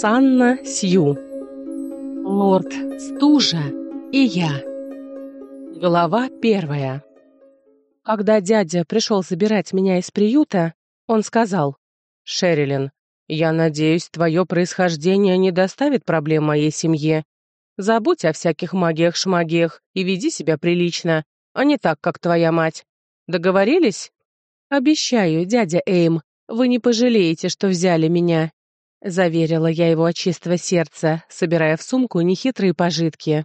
Санна Сью. Лорд Стужа и я. Глава первая. Когда дядя пришел забирать меня из приюта, он сказал, «Шерилин, я надеюсь, твое происхождение не доставит проблем моей семье. Забудь о всяких магиях-шмагиях и веди себя прилично, а не так, как твоя мать. Договорились?» «Обещаю, дядя Эйм, вы не пожалеете, что взяли меня. Заверила я его от чистого сердца, собирая в сумку нехитрые пожитки.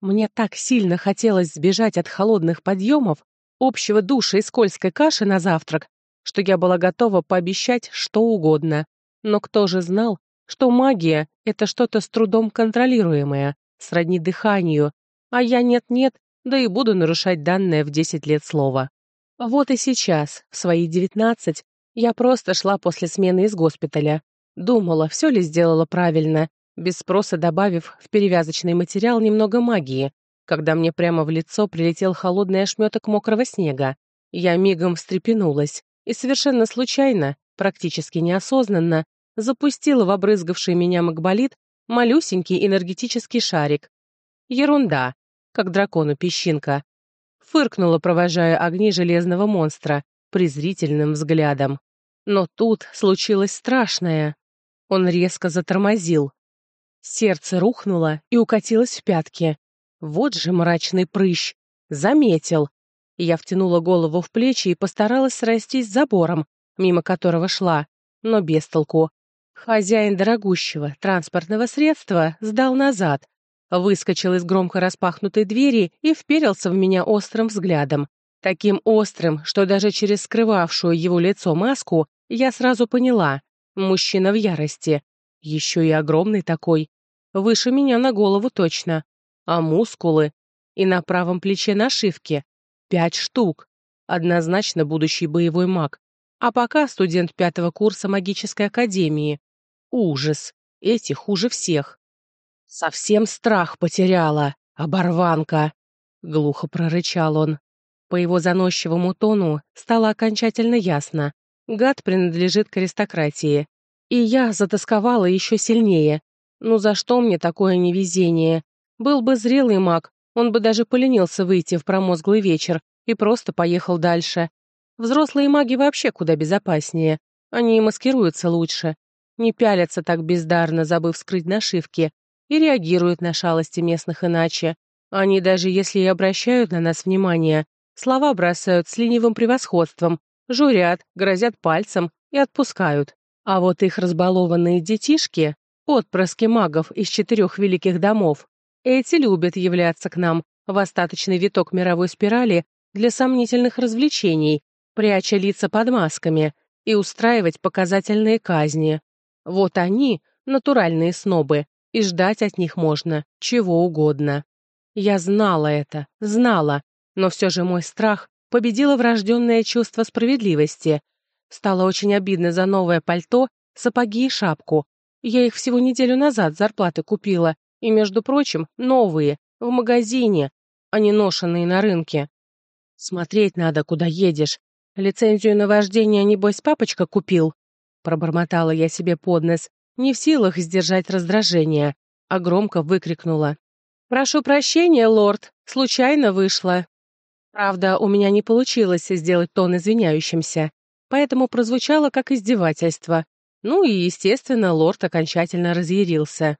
Мне так сильно хотелось сбежать от холодных подъемов, общего душа и скользкой каши на завтрак, что я была готова пообещать что угодно. Но кто же знал, что магия — это что-то с трудом контролируемое, сродни дыханию, а я нет-нет, да и буду нарушать данное в десять лет слово. Вот и сейчас, в свои девятнадцать, я просто шла после смены из госпиталя, Думала, все ли сделала правильно, без спроса добавив в перевязочный материал немного магии, когда мне прямо в лицо прилетел холодный ошметок мокрого снега. Я мигом встрепенулась и совершенно случайно, практически неосознанно, запустила в обрызгавший меня макболит малюсенький энергетический шарик. Ерунда, как дракону песчинка. Фыркнула, провожая огни железного монстра, презрительным взглядом. Но тут случилось страшное. Он резко затормозил. Сердце рухнуло и укатилось в пятки. Вот же мрачный прыщ. Заметил. Я втянула голову в плечи и постаралась срастись с забором, мимо которого шла, но без толку. Хозяин дорогущего транспортного средства сдал назад, выскочил из громко распахнутой двери и вперился в меня острым взглядом. Таким острым, что даже через скрывавшую его лицо маску я сразу поняла, Мужчина в ярости. Еще и огромный такой. Выше меня на голову точно. А мускулы? И на правом плече нашивки. Пять штук. Однозначно будущий боевой маг. А пока студент пятого курса магической академии. Ужас. Эти хуже всех. Совсем страх потеряла. Оборванка. Глухо прорычал он. По его заносчивому тону стало окончательно ясно. Гад принадлежит к аристократии. И я затасковала еще сильнее. Ну за что мне такое невезение? Был бы зрелый маг, он бы даже поленился выйти в промозглый вечер и просто поехал дальше. Взрослые маги вообще куда безопаснее. Они маскируются лучше. Не пялятся так бездарно, забыв скрыть нашивки. И реагируют на шалости местных иначе. Они даже если и обращают на нас внимание, слова бросают с ленивым превосходством, журят, грозят пальцем и отпускают. А вот их разбалованные детишки, отпрыски магов из четырех великих домов, эти любят являться к нам в остаточный виток мировой спирали для сомнительных развлечений, пряча лица под масками и устраивать показательные казни. Вот они, натуральные снобы, и ждать от них можно чего угодно. Я знала это, знала, но все же мой страх победило врожденное чувство справедливости. Стало очень обидно за новое пальто, сапоги и шапку. Я их всего неделю назад зарплаты купила, и, между прочим, новые, в магазине, а не ношенные на рынке. Смотреть надо, куда едешь. Лицензию на вождение, небось, папочка купил. Пробормотала я себе под нос, не в силах сдержать раздражение, а громко выкрикнула. «Прошу прощения, лорд, случайно вышла». Правда, у меня не получилось сделать тон извиняющимся, поэтому прозвучало как издевательство. Ну и, естественно, лорд окончательно разъярился.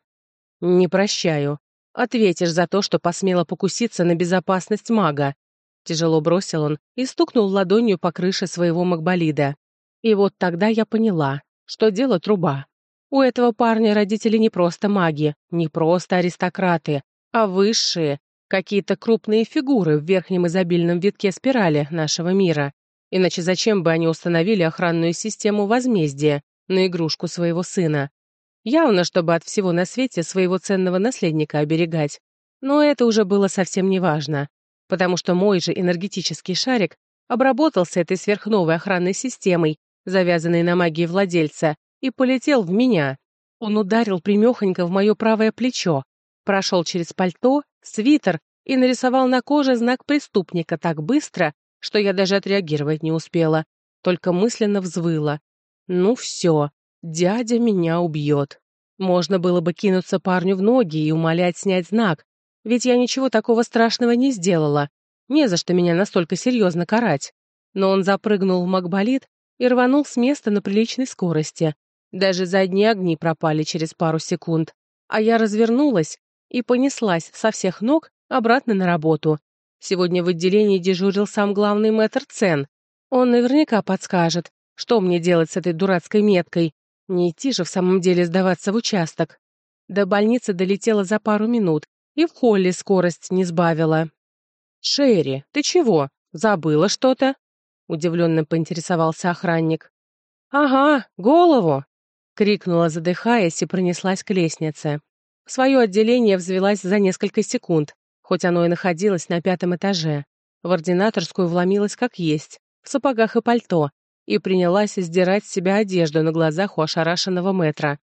«Не прощаю. Ответишь за то, что посмела покуситься на безопасность мага». Тяжело бросил он и стукнул ладонью по крыше своего макболида. И вот тогда я поняла, что дело труба. У этого парня родители не просто маги, не просто аристократы, а высшие, какие-то крупные фигуры в верхнем изобильном витке спирали нашего мира. Иначе зачем бы они установили охранную систему возмездия на игрушку своего сына? Явно, чтобы от всего на свете своего ценного наследника оберегать. Но это уже было совсем не важно, потому что мой же энергетический шарик обработался этой сверхновой охранной системой, завязанной на магии владельца, и полетел в меня. Он ударил примехонько в мое правое плечо, прошел через пальто свитер и нарисовал на коже знак преступника так быстро, что я даже отреагировать не успела, только мысленно взвыла. «Ну все, дядя меня убьет». Можно было бы кинуться парню в ноги и умолять снять знак, ведь я ничего такого страшного не сделала. Не за что меня настолько серьезно карать. Но он запрыгнул в макболит и рванул с места на приличной скорости. Даже задние огни пропали через пару секунд. А я развернулась и понеслась со всех ног обратно на работу. Сегодня в отделении дежурил сам главный мэтр Цен. Он наверняка подскажет, что мне делать с этой дурацкой меткой. Не идти же в самом деле сдаваться в участок. До больницы долетела за пару минут, и в холле скорость не сбавила. «Шерри, ты чего? Забыла что-то?» — удивленно поинтересовался охранник. «Ага, голову!» — крикнула, задыхаясь, и пронеслась к лестнице. Свое отделение взвелась за несколько секунд, хоть оно и находилось на пятом этаже. В ординаторскую вломилась как есть, в сапогах и пальто, и принялась сдирать с себя одежду на глазах у ошарашенного метра.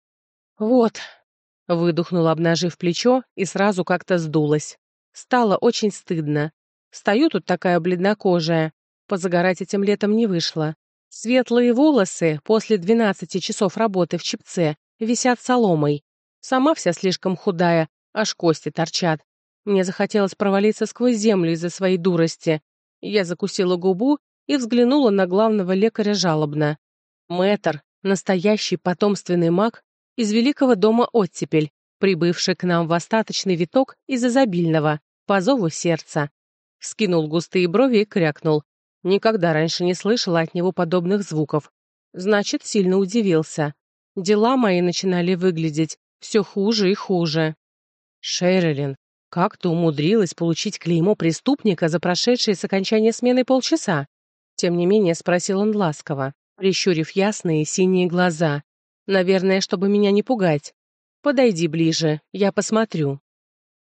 «Вот», — выдохнула, обнажив плечо, и сразу как-то сдулась. Стало очень стыдно. Стою тут такая бледнокожая. Позагорать этим летом не вышло. Светлые волосы после 12 часов работы в чипце висят соломой, Сама вся слишком худая, аж кости торчат. Мне захотелось провалиться сквозь землю из-за своей дурости. Я закусила губу и взглянула на главного лекаря жалобно. Мэтр, настоящий потомственный маг из великого дома оттепель, прибывший к нам в остаточный виток из изобильного, по зову сердца. Скинул густые брови и крякнул. Никогда раньше не слышала от него подобных звуков. Значит, сильно удивился. Дела мои начинали выглядеть все хуже и хуже. Шерлин, как ты умудрилась получить клеймо преступника за прошедшие с окончания смены полчаса? Тем не менее спросил он ласково, прищурив ясные синие глаза. Наверное, чтобы меня не пугать. Подойди ближе, я посмотрю.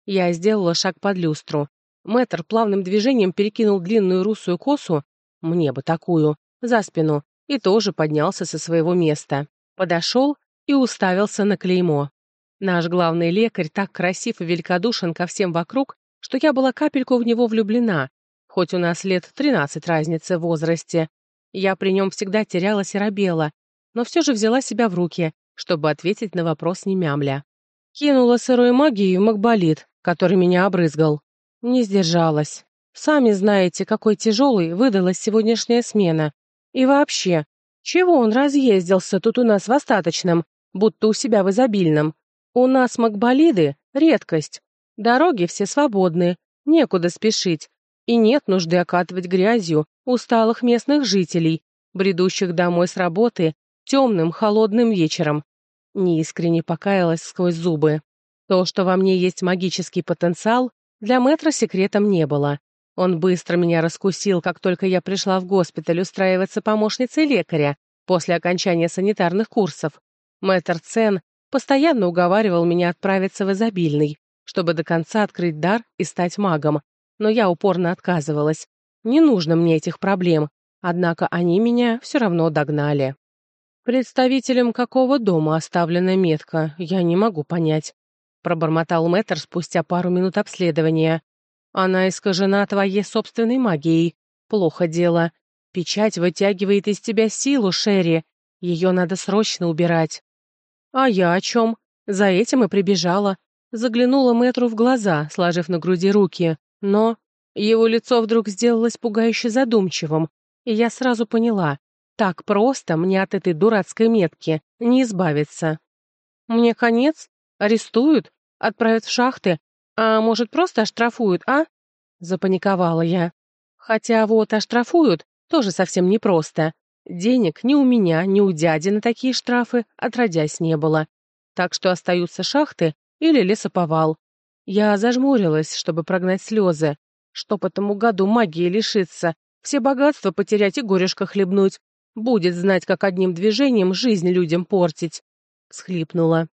Я сделала шаг под люстру. Мэтр плавным движением перекинул длинную русую косу, мне бы такую, за спину, и тоже поднялся со своего места. Подошел и уставился на клеймо. Наш главный лекарь так красив и великодушен ко всем вокруг, что я была капельку в него влюблена, хоть у нас лет тринадцать разницы в возрасте. Я при нем всегда терялась и робела, но все же взяла себя в руки, чтобы ответить на вопрос не мямля. Кинула сырой магию в макболит, который меня обрызгал. Не сдержалась. Сами знаете, какой тяжелый выдалась сегодняшняя смена. И вообще, чего он разъездился тут у нас в остаточном, будто у себя в изобильном? У нас макболиды — редкость. Дороги все свободны, некуда спешить. И нет нужды окатывать грязью усталых местных жителей, бредущих домой с работы темным холодным вечером. Неискренне покаялась сквозь зубы. То, что во мне есть магический потенциал, для мэтра секретом не было. Он быстро меня раскусил, как только я пришла в госпиталь устраиваться помощницей лекаря после окончания санитарных курсов. Мэтр Цен Постоянно уговаривал меня отправиться в изобильный, чтобы до конца открыть дар и стать магом. Но я упорно отказывалась. Не нужно мне этих проблем. Однако они меня все равно догнали. Представителем какого дома оставлена метка, я не могу понять. Пробормотал мэтр спустя пару минут обследования. Она искажена твоей собственной магией. Плохо дело. Печать вытягивает из тебя силу, Шерри. Ее надо срочно убирать. «А я о чем?» За этим и прибежала. Заглянула Мэтру в глаза, сложив на груди руки, но... Его лицо вдруг сделалось пугающе задумчивым, и я сразу поняла, так просто мне от этой дурацкой метки не избавиться. Мне конец? Арестуют? Отправят в шахты? А может, просто оштрафуют, а? Запаниковала я. Хотя вот оштрафуют тоже совсем непросто. Денег ни у меня, ни у дяди на такие штрафы отродясь не было. Так что остаются шахты или лесоповал. Я зажмурилась, чтобы прогнать слезы. Что по тому году магии лишиться, все богатства потерять и горюшко хлебнуть. Будет знать, как одним движением жизнь людям портить. Схлипнула.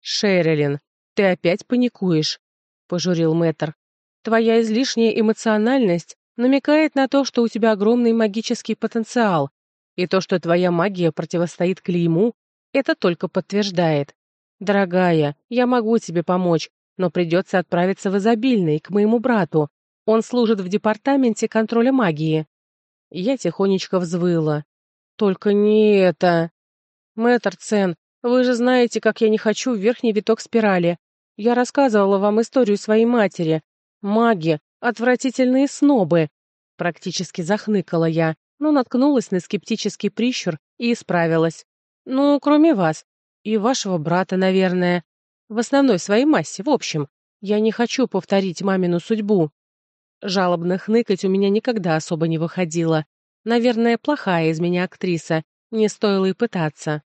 «Шерилин, ты опять паникуешь», — пожурил мэтр. «Твоя излишняя эмоциональность намекает на то, что у тебя огромный магический потенциал, и то, что твоя магия противостоит клейму, это только подтверждает. Дорогая, я могу тебе помочь, но придется отправиться в изобильный, к моему брату. Он служит в департаменте контроля магии. Я тихонечко взвыла. Только не это. Мэтр Цен, Вы же знаете, как я не хочу в верхний виток спирали. Я рассказывала вам историю своей матери. Маги, отвратительные снобы. Практически захныкала я, но наткнулась на скептический прищур и исправилась. Ну, кроме вас. И вашего брата, наверное. В основной своей массе, в общем. Я не хочу повторить мамину судьбу. Жалобно хныкать у меня никогда особо не выходило. Наверное, плохая из меня актриса. Не стоило и пытаться.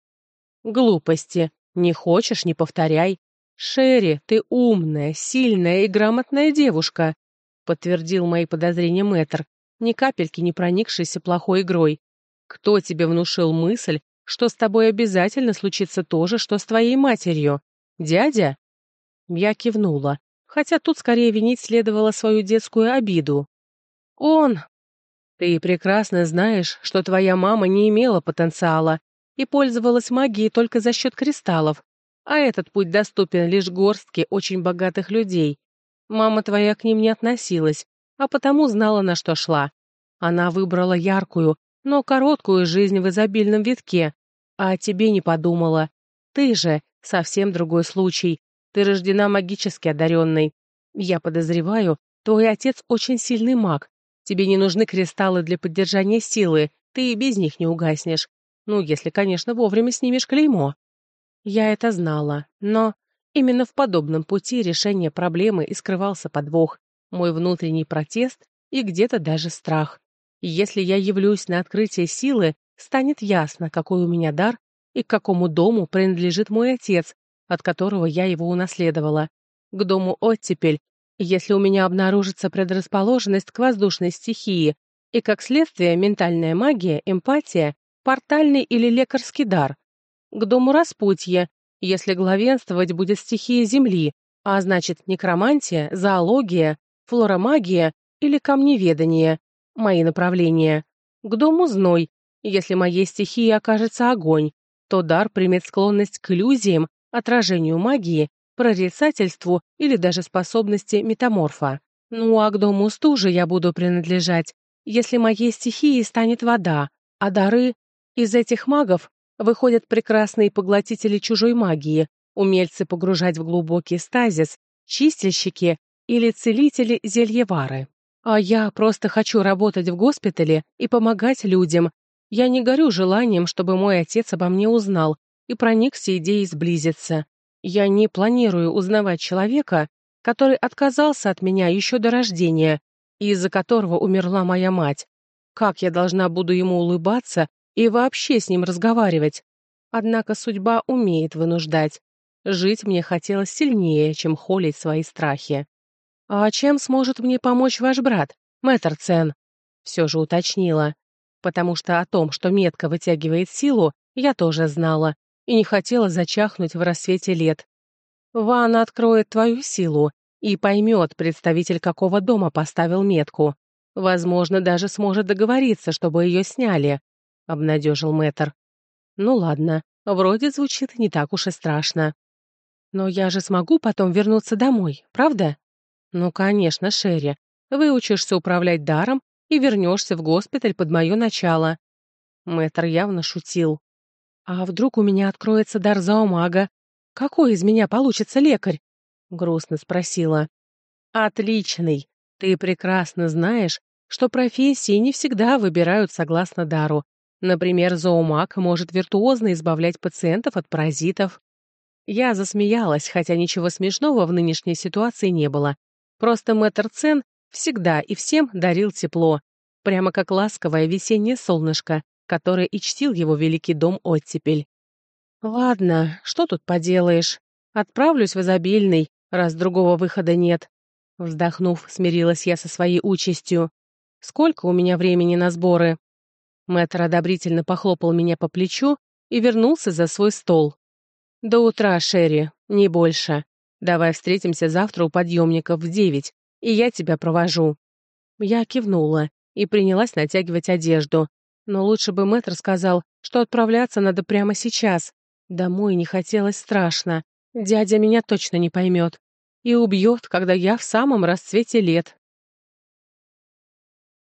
Глупости. Не хочешь — не повторяй. Шерри, ты умная, сильная и грамотная девушка, подтвердил мои подозрения мэтр ни капельки не проникшийся плохой игрой. Кто тебе внушил мысль, что с тобой обязательно случится то же, что с твоей матерью? Дядя?» Я кивнула, хотя тут скорее винить следовало свою детскую обиду. «Он!» «Ты прекрасно знаешь, что твоя мама не имела потенциала и пользовалась магией только за счет кристаллов, а этот путь доступен лишь горстке очень богатых людей. Мама твоя к ним не относилась, а потому знала, на что шла. Она выбрала яркую, но короткую жизнь в изобильном витке, а о тебе не подумала. Ты же совсем другой случай. Ты рождена магически одаренной. Я подозреваю, твой отец очень сильный маг. Тебе не нужны кристаллы для поддержания силы, ты и без них не угаснешь. Ну, если, конечно, вовремя снимешь клеймо. Я это знала, но именно в подобном пути решения проблемы и скрывался подвох мой внутренний протест и где-то даже страх. И если я явлюсь на открытие силы, станет ясно, какой у меня дар и к какому дому принадлежит мой отец, от которого я его унаследовала. К дому оттепель, если у меня обнаружится предрасположенность к воздушной стихии и, как следствие, ментальная магия, эмпатия, портальный или лекарский дар. К дому Распутье, если главенствовать будет стихия земли, а значит некромантия, зоология, флоромагия или камневедение, мои направления. К дому зной. Если моей стихией окажется огонь, то дар примет склонность к иллюзиям, отражению магии, прорицательству или даже способности метаморфа. Ну а к дому стужи я буду принадлежать, если моей стихией станет вода, а дары из этих магов выходят прекрасные поглотители чужой магии, умельцы погружать в глубокий стазис, чистильщики, или целители зельевары. А я просто хочу работать в госпитале и помогать людям. Я не горю желанием, чтобы мой отец обо мне узнал и проникся идеей сблизиться. Я не планирую узнавать человека, который отказался от меня еще до рождения и из-за которого умерла моя мать. Как я должна буду ему улыбаться и вообще с ним разговаривать? Однако судьба умеет вынуждать. Жить мне хотелось сильнее, чем холить свои страхи. «А чем сможет мне помочь ваш брат, мэтр Цен?» Все же уточнила, потому что о том, что метка вытягивает силу, я тоже знала и не хотела зачахнуть в рассвете лет. Ван откроет твою силу и поймет, представитель какого дома поставил метку. Возможно, даже сможет договориться, чтобы ее сняли», — обнадежил мэтр. «Ну ладно, вроде звучит не так уж и страшно. Но я же смогу потом вернуться домой, правда?» «Ну, конечно, Шерри. Выучишься управлять даром и вернешься в госпиталь под мое начало». Мэтр явно шутил. «А вдруг у меня откроется дар зоомага? Какой из меня получится лекарь?» Грустно спросила. «Отличный. Ты прекрасно знаешь, что профессии не всегда выбирают согласно дару. Например, зоомаг может виртуозно избавлять пациентов от паразитов». Я засмеялась, хотя ничего смешного в нынешней ситуации не было. Просто мэтр Цен всегда и всем дарил тепло, прямо как ласковое весеннее солнышко, которое и чтил его великий дом оттепель. «Ладно, что тут поделаешь? Отправлюсь в изобильный, раз другого выхода нет». Вздохнув, смирилась я со своей участью. «Сколько у меня времени на сборы?» Мэтр одобрительно похлопал меня по плечу и вернулся за свой стол. «До утра, Шерри, не больше. Давай встретимся завтра у подъемников в девять, и я тебя провожу». Я кивнула и принялась натягивать одежду. Но лучше бы мэтр сказал, что отправляться надо прямо сейчас. Домой не хотелось страшно. Дядя меня точно не поймет. И убьет, когда я в самом расцвете лет.